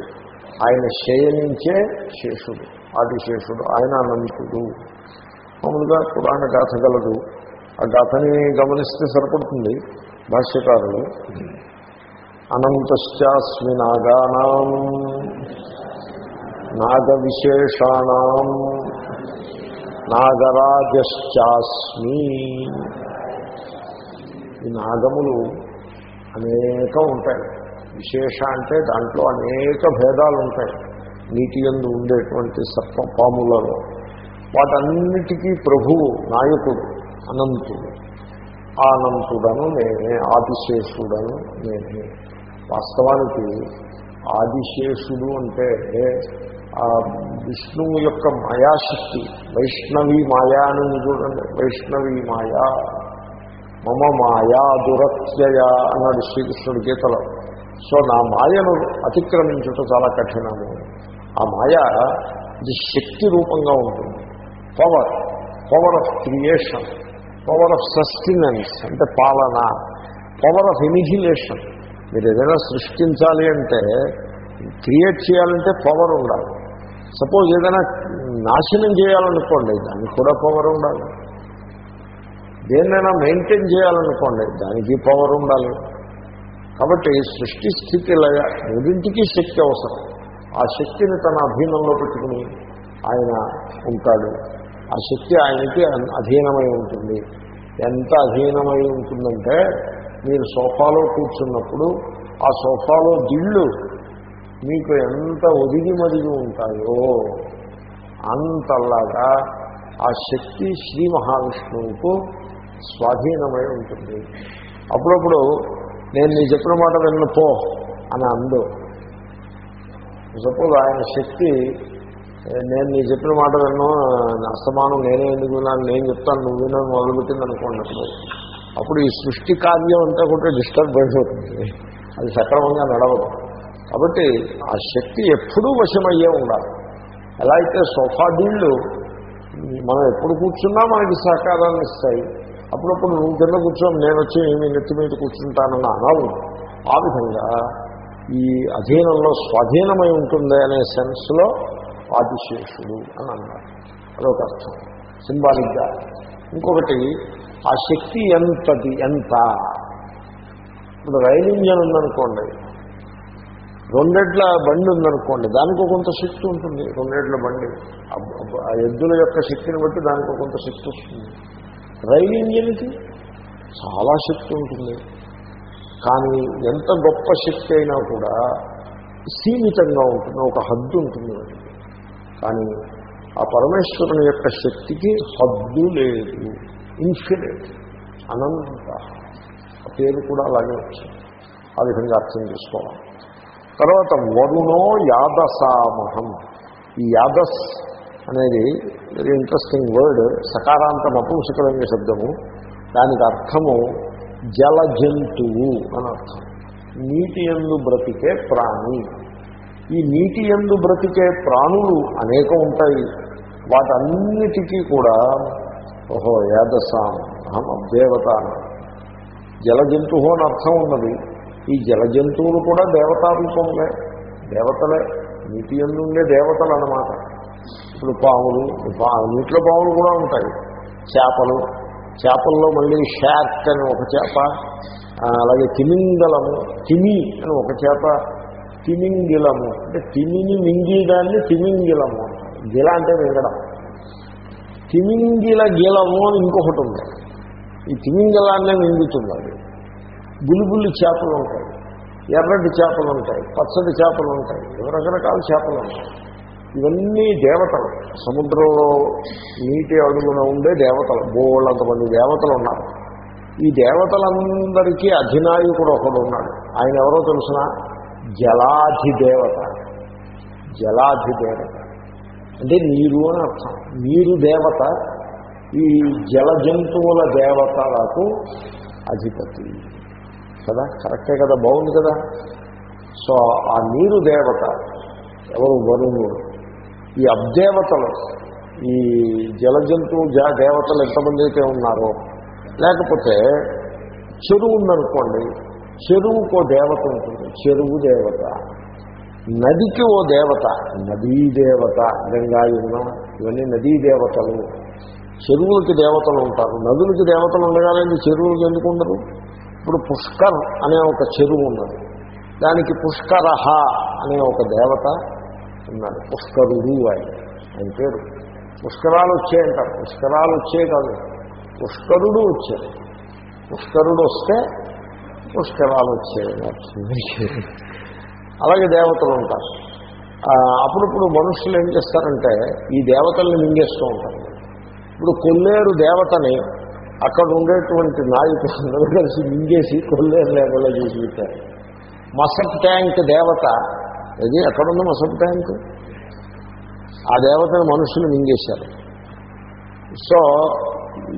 S1: ఆయన శయనించే శేషుడు. ఆదిశేషుడు ఆయన అనంతుడు. మామూలుగా పురాణ గాథ గలదు. ఆ గాథని గమనిస్తే సరిపడుతుంది భాష్యకారులు. అనంతశ్చాస్మి నాగానాం నాగ విశేషాణం నాగరాజశ్చాస్మి. ఈ నాగములు అనేకం ఉంటాయి. విశేష అంటే దాంట్లో అనేక భేదాలు ఉంటాయి నీటి ఎందు ఉండేటువంటి సర్ప పాములలో. వాటన్నిటికీ ప్రభువు నాయకుడు అనంతుడు. ఆనంతుడను అనంతుడను నేనే ఆదిశేషుడను నేనే. వాస్తవానికి ఆదిశేషుడు అంటే ఆ విష్ణువు యొక్క మాయాశక్తి వైష్ణవి మాయా అని చూడండి. వైష్ణవి మాయా. మమ మాయా దురత్యయ అన్నాడు శ్రీకృష్ణుడి గీతలో. సో నా మాయను అతిక్రమించుట చాలా కఠినము. ఆ మాయ ఇది శక్తి రూపంగా ఉంటుంది. Power power of creation power of sustenance అంటే పాలన పవర్ ఆఫ్ ఎనిహిలేషన్ మీరు ఏదైనా సృష్టించాలి అంటే క్రియేట్ చేయాలంటే పవర్ ఉండాలి. సపోజ్ ఏదైనా నాశనం చేయాలనుకోండి దానికి కూడా పవర్ ఉండాలి. దేన్నైనా మెయింటైన్ చేయాలనుకోండి దానికి పవర్ ఉండాలి. కాబట్టి సృష్టి స్థితి లయ శక్తి అవసరం. ఆ శక్తిని తన అధీనంలో పెట్టుకుని ఆయన ఉంటాడు. ఆ శక్తి ఆయనకి అధీనమై ఉంటుంది. ఎంత అధీనమై ఉంటుందంటే మీరు సోఫాలో కూర్చున్నప్పుడు ఆ సోఫాలో దిళ్ళు మీకు ఎంత ఒదిగి మదిగి ఉంటాయో అంతలాగా ఆ శక్తి శ్రీ మహావిష్ణువుకు స్వాధీనమై ఉంటుంది. అప్పుడప్పుడు నేను నీ చెప్పిన మాట విన్న పో అని అందు. సపోజ్ ఆయన శక్తి నేను నీ చెప్పిన మాట విన్నా అస్తమానం నేనే ఎందుకు విన్నాను నేను చెప్తాను నువ్వు వినని మొదలుపెట్టింది అనుకోండి అప్పుడు. అప్పుడు ఈ సృష్టి కార్యం అంతా కూడా డిస్టర్బ్ అయిపోతుంది అది సక్రమంగా నడవదు. కాబట్టి ఆ శక్తి ఎప్పుడూ వశమయ్యే ఉండాలి. ఎలా అయితే సోఫా డీళ్ళు మనం ఎప్పుడు కూర్చున్నా మనకి సహకారాన్ని ఇస్తాయి. అప్పుడప్పుడు నువ్వు కింద కూర్చొని నేను వచ్చి మీ నెత్తి మీద కూర్చుంటానని అనవు ఆ విధంగా ఈ అధీనంలో స్వాధీనమై ఉంటుంది అనే సెన్స్లో ఆదిశేషుడు అని అన్నారు. అదొక అర్థం. సింబాలిక్గా ఇంకొకటి ఆ శక్తి ఎంతది ఎంత? ఇప్పుడు రైలు ఇంజన్ ఉందనుకోండి. రెండెడ్ల బండి ఉందనుకోండి దానికి కొంత శక్తి ఉంటుంది. రెండెడ్ల బండి. ఆ ఎద్దుల యొక్క శక్తిని బట్టి దానికి కొంత శక్తి వస్తుంది. రైలు ఇంజిన్కి చాలా శక్తి ఉంటుంది. కానీ ఎంత గొప్ప శక్తి అయినా కూడా సీమితంగా ఉంటుంది ఒక హద్దు ఉంటుంది కానీ ఆ పరమేశ్వరుని యొక్క శక్తికి హద్దు లేదు. ఇన్ఫినిట్ అనంత. ఆ పేరు కూడా అలాగే వచ్చింది. ఆ విధంగా అర్థం చేసుకోవాలి. తర్వాత వరుణో యాదసామహం. ఈ యాదస్ అనేది వెరీ ఇంట్రెస్టింగ్ వర్డ్ సకారాంత నపూంసకమైన శబ్దము. దానికి అర్థము జల జంతువు అని అర్థం. నీటి ఎందు బ్రతికే ప్రాణి. ఈ నీటి ఎందు బ్రతికే ప్రాణులు అనేకం ఉంటాయి. వాటన్నిటికీ కూడా ఓహో యాదసాం అహం అదేవతాను జల జంతువు అని అర్థం ఉన్నది. ఈ జల జంతువులు కూడా దేవతారూపములే దేవతలే. నీటి ఎందు ఉండే దేవతలు అన్నమాట ఇప్పుడు పాములు నీటిలో పాములు కూడా ఉంటాయి. చేపలు చేపల్లో మళ్ళీ షార్క్ అని ఒక చేప అలాగే తిమింగలము తిమి అని ఒక చేప తిమింగిలము. అంటే తిమిని మింగిదాన్ని తిమింగిలము గిల అంటే మింగడం తిమింగిల గిలము అని ఇంకొకటి ఉంది. ఈ తిమింగలాన్నే మింగుతున్నది. బులిబులి చేపలు ఉంటాయి. ఎర్రటి చేపలు ఉంటాయి. పచ్చడి చేపలు ఉంటాయి. రకరకాల చేపలు ఉంటాయి. ఇవన్నీ దేవతలు. సముద్రంలో నీటి అడుగున ఉండే దేవతలు. బోళ్ళంతమంది దేవతలు ఉన్నారు. ఈ దేవతలందరికీ అధినాయకుడు ఒకడు ఉన్నాడు. ఆయన ఎవరో తెలుసిన? జలాధిదేవత. జలాధిదేవత. అంటే నీరు అని అర్థం. నీరు దేవత ఈ జల జంతువుల దేవతలకు అధిపతి. కదా? కరెక్టే కదా? బాగుంది కదా? సో ఆ నీరు దేవత. ఎవరు? వరుణుడు. ఈ అబ్దేవతలు ఈ జల జంతువు జా దేవతలు ఎంతమంది అయితే ఉన్నారో లేకపోతే చెరువు ఉందనుకోండి చెరువుకో దేవత ఉంటుంది చెరువు దేవత. నదికి ఓ దేవత నదీ దేవత గంగా ఇవన్నీ నదీ దేవతలు. చెరువులకి దేవతలు ఉంటారు నదులకి దేవతలు ఉండగానే చెరువులకి ఎందుకు ఉండరు? ఇప్పుడు పుష్కర్ అనే ఒక చెరువు ఉన్నది దానికి పుష్కరహ అనే ఒక దేవత ఉన్నారు పుష్కరుడు ఆయన. ఆయన పేరు. పుష్కరాలు వచ్చాయంటారు. పుష్కరాలు వచ్చే కాదు. పుష్కరుడు వచ్చాడు. పుష్కరుడు వస్తే పుష్కరాలు వచ్చాయి అలాగే దేవతలు ఉంటారు. అప్పుడప్పుడు మనుషులు ఏం చేస్తారంటే ఈ దేవతల్ని మింగేస్తూ ఉంటారు. ఇప్పుడు కొల్లేరు దేవతని అక్కడ ఉండేటువంటి నాయకులందరూ కలిసి మింగేసి కొల్లేరు లేకుండా చేసి పెట్టారు. మసక్ ట్యాంక్ దేవత ఇది ఎక్కడుంది మసబ్ ట్యాంక్. ఆ దేవతను మనుషులు మింగేశారు. సో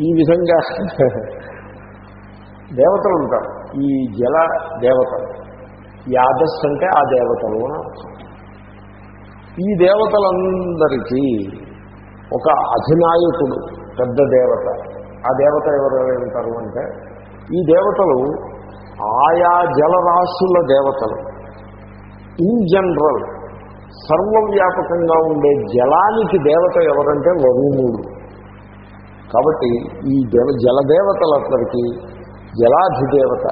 S1: ఈ విధంగా దేవతలు ఉంటారు. ఈ జల దేవతలు. యాదస్ అంటే ఆ దేవతలు అని ఈ దేవతలందరికీ ఒక అధినాయకుడు పెద్ద దేవత. ఆ దేవత ఎవరు ఉంటారు అంటే ఈ దేవతలు ఆయా జలరాశుల దేవతలు. ఇన్ జనరల్ సర్వవ్యాపకంగా ఉండే జలానికి దేవత ఎవరంటే వరుణుడు. కాబట్టి ఈ దేవ జలదేవతలందరికీ జలాధిదేవత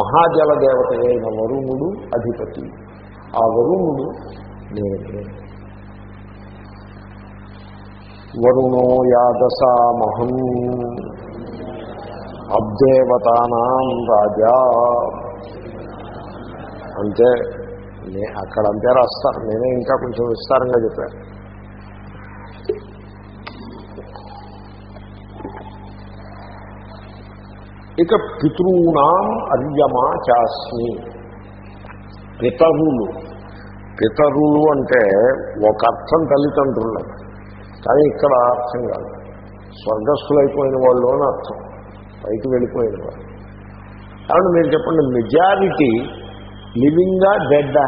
S1: మహాజల దేవత అయిన వరుణుడు అధిపతి. ఆ వరుణుడు నేనే. వరుణో యాదసామహం అబ్దేవతానాం రాజా. అంటే నే అక్కడ అంతే రాస్తారు నేనే ఇంకా కొంచెం విస్తారంగా చెప్పాను ఇక పితృణాం అర్యమా చాస్మి పితరులు. పితరులు అంటే ఒక అర్థం తల్లిదండ్రులు కానీ ఇక్కడ అర్థం కాదు. స్వర్గస్థులైపోయిన వాళ్ళు అని అర్థం. పైకి వెళ్ళిపోయిన వాళ్ళు. కాబట్టి మీరు చెప్పండి మెజారిటీ లివింగా డెడ్డా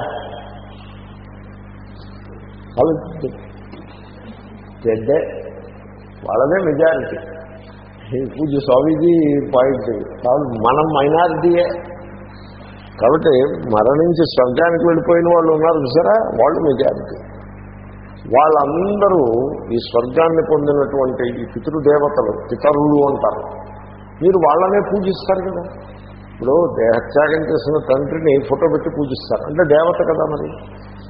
S1: వాళ్ళు డెడ్డే వాళ్ళదే మెజారిటీ ఈ పూజ స్వామీజీ పాయింట్ కాబట్టి మనం మైనారిటీయే కాబట్టి మరణించి స్వర్గానికి వెళ్ళిపోయిన వాళ్ళు ఉన్నారు చూసారా? వాళ్ళు మెజారిటీ వాళ్ళందరూ ఈ స్వర్గాన్ని పొందినటువంటి ఈ పితృదేవతలు పితరులు అంటారు. మీరు వాళ్ళనే పూజిస్తారు కదా? ఇప్పుడు దేహత్యాగం చేసిన తండ్రిని ఫోటో పెట్టి పూజిస్తారు. అంటే దేవత కదా మరి.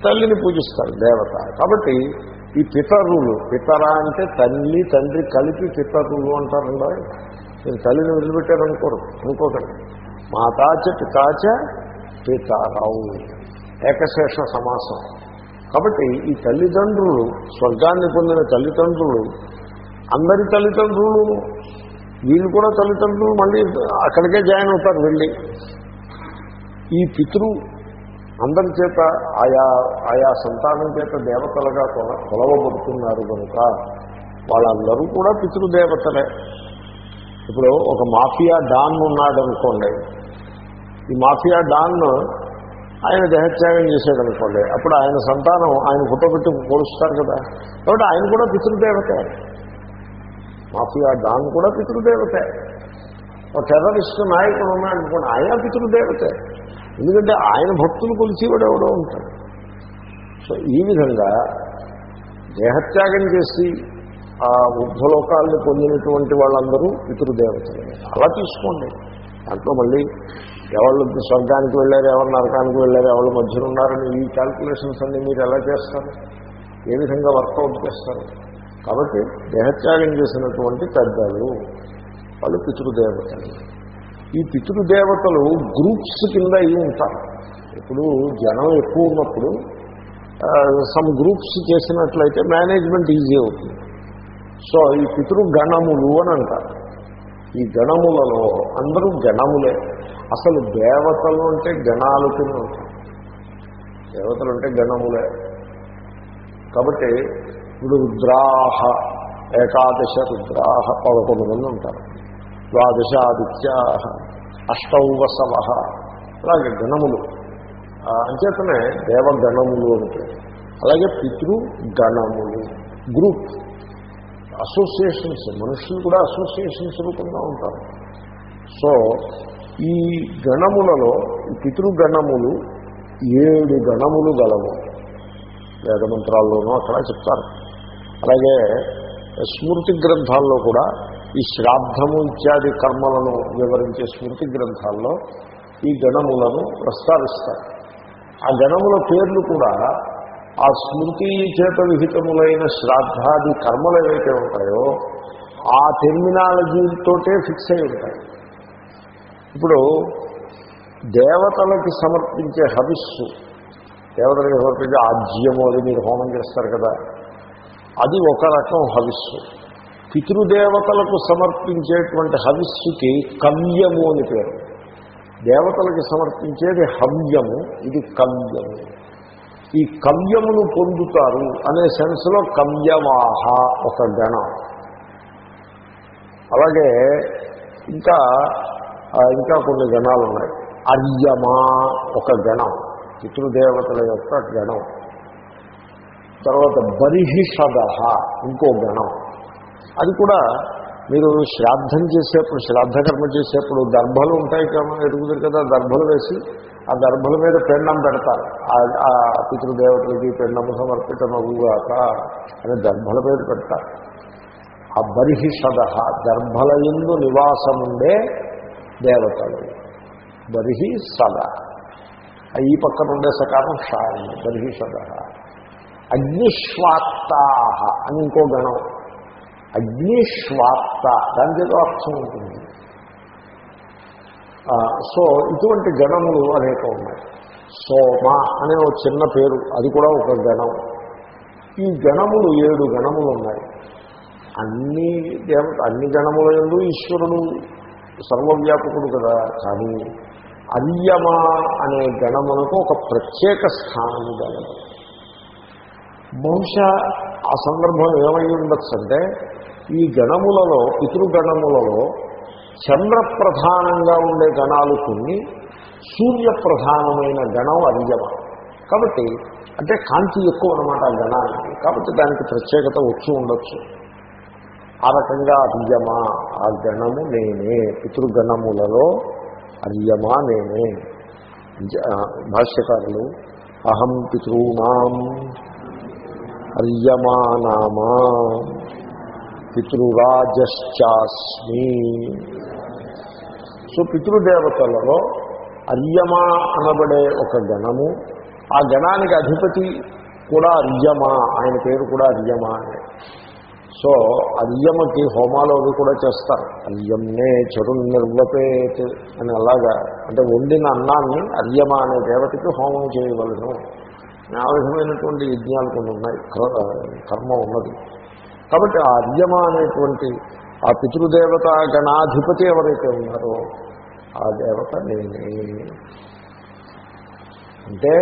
S1: తల్లిని పూజిస్తారు దేవత. కాబట్టి ఈ పితరులు పితర అంటే తల్లి తండ్రి కలిపి పితరులు అంటారండి. నేను తల్లిని వదిలిపెట్టారనుకోరు అనుకోకండి. మాతాచ పితాచ పితారావు ఏకశేష సమాసం. కాబట్టి ఈ తల్లిదండ్రులు స్వర్గాన్ని పొందిన తల్లిదండ్రులు అందరి తల్లిదండ్రులు వీళ్ళు కూడా తల్లిదండ్రులు మళ్ళీ అక్కడికే జాయిన్ అవుతారు వెళ్ళి. ఈ పితృ అందరి చేత ఆయా ఆయా సంతానం చేత దేవతలుగా కొల కొలవబడుతున్నారు కనుక వాళ్ళందరూ కూడా పితృదేవతలే. ఇప్పుడు ఒక మాఫియా డాన్ ఉన్నాడు అనుకోండి ఈ మాఫియా డాన్ ఆయన దేహత్యాగం చేశాడు అనుకోండి అప్పుడు ఆయన సంతానం ఆయన ఫోటో పెట్టి పోలుస్తారు కదా. కాబట్టి ఆయన కూడా పితృదేవత. మాఫియా డాన్ కూడా పితృదేవతే. ఒక టెర్రరిస్ట్ నాయకుడు ఉన్నాడనుకోండి ఆయన పితృదేవతే. ఎందుకంటే ఆయన భక్తులు కొలిచేవాడు ఎవడో ఉంటాడు. సో ఈ విధంగా దేహత్యాగం చేసి ఆ ఉద్ధలోకాలను పొందినటువంటి వాళ్ళందరూ పితృదేవతలే. అలా తీసుకోండి. దాంట్లో మళ్ళీ ఎవరు స్వర్గానికి వెళ్ళారు ఎవరు నరకానికి వెళ్ళారు ఎవరు మధ్యలో ఉన్నారని ఈ క్యాల్కులేషన్స్ అన్ని మీరు ఎలా చేస్తారు? ఏ విధంగా వర్కౌట్ చేస్తారు? కాబట్టి దేహత్యాగం చేసినటువంటి పెద్దలు వాళ్ళు పితృదేవతలు. ఈ పితృదేవతలు గ్రూప్స్ కింద అయి ఉంటారు. ఇప్పుడు జనం ఎక్కువ ఉన్నప్పుడు సమ్ గ్రూప్స్ చేసినట్లయితే మేనేజ్మెంట్ ఈజీ అవుతుంది. సో ఈ పితృగణములు అని అంటారు. ఈ గణములలో అందరూ గణములే. అసలు దేవతలు అంటే గణాలు కింద ఉంటారు. దేవతలు అంటే గణములే. కాబట్టి ఇప్పుడు రుద్రాహ ఏకాదశ రుద్రాహ పదకొండు మంది ఉంటారు. ద్వాదశ ఆదిత్యా అష్టౌవసవ అలాగే గణములు అంచేతనే దేవగణములు అంటే అలాగే పితృగణములు గ్రూప్. అసోసియేషన్స్ మనుషులు కూడా అసోసియేషన్స్ రూపంగా ఉంటారు. సో ఈ గణములలో ఈ పితృగణములు ఏడు గణములు గలవు. వేదమంత్రాల్లోనూ అక్కడ చెప్తారు. అలాగే స్మృతి గ్రంథాల్లో కూడా ఈ శ్రాద్ధము ఇత్యాది కర్మలను వివరించే స్మృతి గ్రంథాల్లో ఈ గణములను ప్రస్తావిస్తారు. ఆ గణముల పేర్లు కూడా ఆ స్మృతి చేత విహితములైన శ్రాద్ధాది కర్మలు ఏవైతే ఉంటాయో ఆ టెర్మినాలజీతోటే ఫిక్స్ అయి ఉంటాయి. ఇప్పుడు దేవతలకి సమర్పించే హవిస్సు దేవతలకి సమర్పించే ఆజ్యము అది మీరు హోమం చేస్తారు కదా అది ఒక రకం హవిస్సు. పితృదేవతలకు సమర్పించేటువంటి హవిస్సుకి కవ్యము అని పేరు. దేవతలకి సమర్పించేది హవ్యము ఇది కవ్యము. ఈ కవ్యమును పొందుతారు అనే సెన్స్లో కవ్యవాహ ఒక గణం. అలాగే ఇంకా ఇంకా కొన్ని గణాలు ఉన్నాయి అర్యమా ఒక గణం పితృదేవతల యొక్క గణం. తర్వాత బరిహిషద ఇంకో గణం. అది కూడా మీరు శ్రాద్ధం చేసేప్పుడు శ్రాద్ధకర్మ చేసేప్పుడు దర్భలు ఉంటాయి కదా ఎదుగుతారు కదా దర్భలు వేసి ఆ దర్భల మీద పెండం పెడతారు. ఆ- పితృదేవతలకి పెండము సమర్పితమగుగాక అని దర్భల మీద పెడతారు. ఆ బర్హిషద దర్భల ఎందు నివాసముండే దేవతలు. బర్హి సద. ఈ పక్కన ఉండే సకారం షాయి బర్హిషద. అగ్నిశ్వాత్తాహ అని ఇంకో గణం. అగ్నిశ్వాత్త దానికి ఏదో అర్థం ఉంటుంది. సో ఇటువంటి గణములు అనేక ఉన్నాయి. సోమ అనే ఒక చిన్న పేరు అది కూడా ఒక గణం. ఈ గణములు ఏడు గణములు ఉన్నాయి. అన్ని దేవత అన్ని గణముల ఎందు ఈశ్వరుడు సర్వవ్యాపకుడు కదా కానీ అర్యమా అనే గణములకు ఒక ప్రత్యేక స్థానము గలదు. బహుశా ఆ సందర్భం ఏమై ఉండొచ్చు అంటే ఈ గణములలో పితృగణములలో చంద్రప్రధానంగా ఉండే గణాలు కొన్ని సూర్యప్రధానమైన గణం అర్యమ కాబట్టి అంటే కాంతి ఎక్కువ అనమాట ఆ గణానికి. కాబట్టి దానికి ప్రత్యేకత వచ్చి ఉండొచ్చు. ఆ రకంగా అర్యమా ఆ గణము నేనే. పితృగణములలో అర్యమా నేనే. భాష్యకారులు అహం పితॄణాం అర్యమానామా పితృరాజశ్చాస్మి. సో పితృదేవతలలో అర్యమా అనబడే ఒక గణము ఆ గణానికి అధిపతి కూడా అర్యమా ఆయన పేరు కూడా అర్యమా అనే. సో అర్యమకి హోమాలు అవి కూడా చేస్తారు. అర్యమ్నే చరుణ్ నిర్వపేత్ అని అలాగా. అంటే వండిన అన్నాన్ని అర్యమ అనే దేవతకి హోమం చేయవలను. ఆ విధమైనటువంటి యజ్ఞాలు కొన్ని ఉన్నాయి. కర్మ ఉన్నది. కాబట్టి ఆ అర్యమ అనేటువంటి ఆ పితృదేవత గణాధిపతి ఎవరైతే ఉన్నారో ఆ దేవత నేనే. అంటే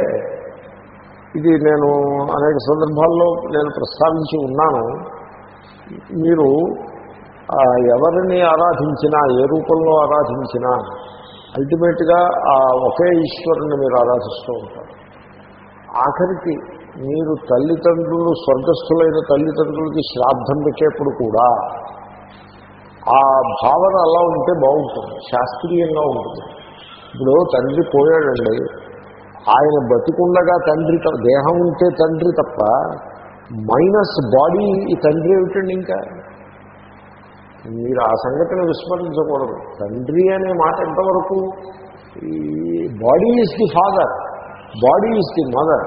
S1: ఇది నేను అనేక సందర్భాల్లో నేను ప్రస్తావించి ఉన్నాను. మీరు ఎవరిని ఆరాధించినా ఏ రూపంలో ఆరాధించినా అల్టిమేట్గా ఆ ఒకే ఈశ్వరుని మీరు ఆరాధిస్తూ ఉంటారు. ఆఖరికి మీరు తల్లిదండ్రులు స్వర్గస్థులైన తల్లిదండ్రులకి శ్రాద్ధం పెట్టేప్పుడు కూడా ఆ భావన అలా ఉంటే బాగుంటుంది శాస్త్రీయంగా ఉంటుంది. ఇప్పుడు తండ్రి పోయాడండి ఆయన బతికుండగా తండ్రి దేహం ఉంటే తండ్రి తప్ప మైనస్ బాడీ ఈ తండ్రి ఏమిటండి ఇంకా? మీరు ఆ సంగతిని విస్మరించకూడదు. తండ్రి అనే మాట ఎంతవరకు? ఈ body is the father. Body is the mother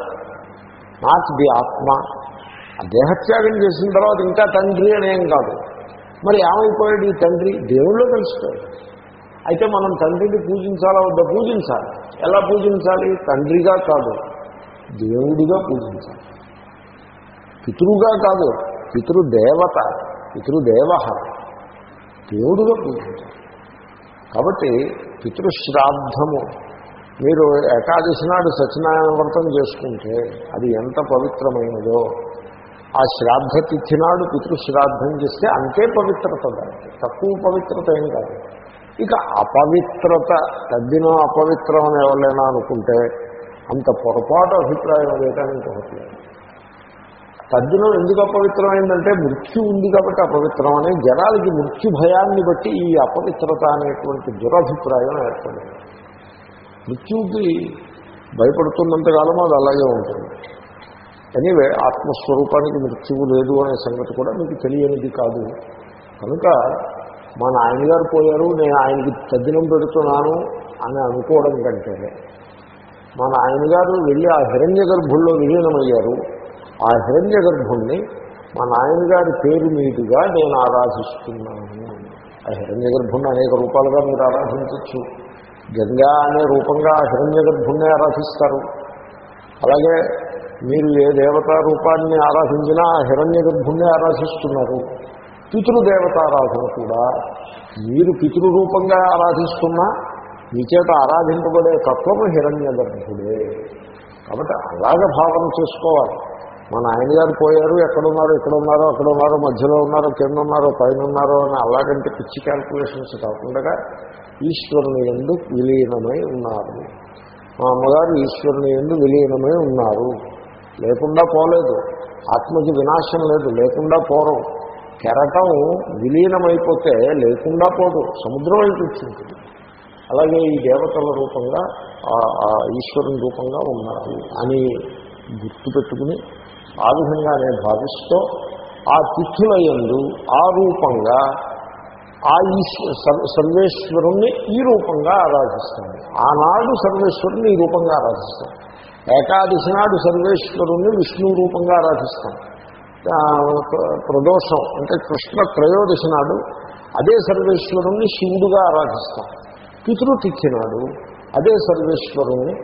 S1: not the ఆత్మ. దేహత్యాగం చేసిన తర్వాత ఇంకా తండ్రి అనేం కాదు. మరి ఏమైపోయాడు ఈ తండ్రి? దేవుళ్ళు కలిసిపోయాడు అయితే మనం తండ్రిని పూజించాలా వద్ద? పూజించాలి. ఎలా పూజించాలి? తండ్రిగా కాదు దేవుడిగా పూజించాలి. పితృగా కాదు పితృదేవత పితృదేవ దేవుడుగా పూజించాలి. కాబట్టి పితృశ్రాద్ధము మీరు ఏకాదశి నాడు సత్యనారాయణ వ్రతం చేసుకుంటే అది ఎంత పవిత్రమైనదో. ఆ శ్రాద్ధ తిథి నాడు పితృశ్రాద్ధం చేస్తే అంతే పవిత్రత దానికి. తక్కువ పవిత్రత ఏం కాదు. ఇక అపవిత్రత తద్దినం అపవిత్రం అని ఎవరైనా అనుకుంటే అంత పొరపాటు అభిప్రాయం అదేకాని ఇంకొకటి లేదు. తద్దినం ఎందుకు అపవిత్రమైందంటే మృత్యు ఉంది కాబట్టి అపవిత్రం అనే జనాలకి మృత్యు భయాన్ని బట్టి ఈ అపవిత్రత అనేటువంటి దురభిప్రాయం ఏర్పడింది. మృత్యువుకి భయపడుతున్నంతకాలం అది అలాగే ఉంటుంది. ఎనీవే ఆత్మస్వరూపానికి మృత్యువు లేదు అనే సంగతి కూడా మీకు తెలియనిది కాదు. కనుక మా నాయనగారు పోయారు నేను ఆయనకి తద్దినం పెడుతున్నాను అని అనుకోవడం కంటే మా నాయనగారు వెళ్ళి ఆ హిరణ్య గర్భుల్లో విలీనమయ్యారు. ఆ హిరణ్య గర్భుణ్ణి మా నాయనగారి పేరు మీదుగా నేను ఆరాధిస్తున్నాను. ఆ హిరణ్య గర్భుణ్ణి అనేక రూపాలుగా మీరు ఆరాధించవచ్చు గంగా అనే రూపంగా ఆ హిరణ్య గర్భుణ్ణి ఆరాధిస్తారు. అలాగే మీరు ఏ దేవతా రూపాన్ని ఆరాధించినా ఆ హిరణ్య గర్భుణ్ణి ఆరాధిస్తున్నారు. పితృదేవతారాధన కూడా మీరు పితృరూపంగా ఆరాధిస్తున్నా మీ చేత ఆరాధింపబడే తత్వము హిరణ్య గర్భుడే. కాబట్టి అలాగ భావన చేసుకోవాలి. మా నాయనగారు పోయారు ఎక్కడున్నారో ఇక్కడ ఉన్నారో అక్కడ ఉన్నారో మధ్యలో ఉన్నారో కింద ఉన్నారో పైన ఉన్నారో అని అలాగంటే పిచ్చి క్యాల్కులేషన్స్ కాకుండా ఈశ్వరుని ఎందు విలీనమై ఉన్నారు. మా అమ్మగారు ఈశ్వరుని ఎందు విలీనమై ఉన్నారు. లేకుండా పోలేదు. ఆత్మకి వినాశం లేదు. లేకుండా పోరం. కెరటం విలీనమైపోతే లేకుండా పోదు. సముద్రం అయిపోతుంది అలాగే ఈ దేవతల రూపంగా ఈశ్వరుని రూపంగా ఉన్నారు అని గుర్తుపెట్టుకుని ఆ విధంగానే భావిస్తూ ఆ తిథుల ఎందు ఆ రూపంగా ఆ సర్వేశ్వరుణ్ణి ఈ రూపంగా ఆరాధిస్తాను ఆనాడు సర్వేశ్వరుణ్ణి ఈ రూపంగా ఆరాధిస్తాం. ఏకాదశి నాడు సర్వేశ్వరుణ్ణి విష్ణు రూపంగా ఆరాధిస్తాం. ప్రదోషం అంటే కృష్ణ త్రయోదశి నాడు అదే సర్వేశ్వరుణ్ణి శివుడుగా ఆరాధిస్తాం. పితృతిథి నాడు అదే సర్వేశ్వరుణ్ణి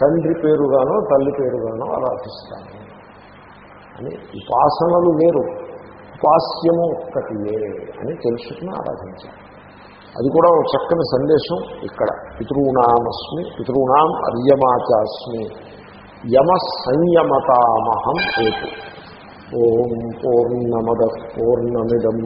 S1: తండ్రి పేరుగానో తల్లి పేరుగానో ఆరాధిస్తాను అని ఉపాసనలు వేరు. ఉపాస్యము ఒక్కటియే అని తెలుసుకుని ఆరాధించాలి. అది కూడా ఒక చక్కని సందేశం ఇక్కడ. పితృణామస్మి పితృణాం అర్యమాచాస్మి. యమ సంయమతామహం ఏతు ఓం పూర్ణమద పూర్ణమిదం.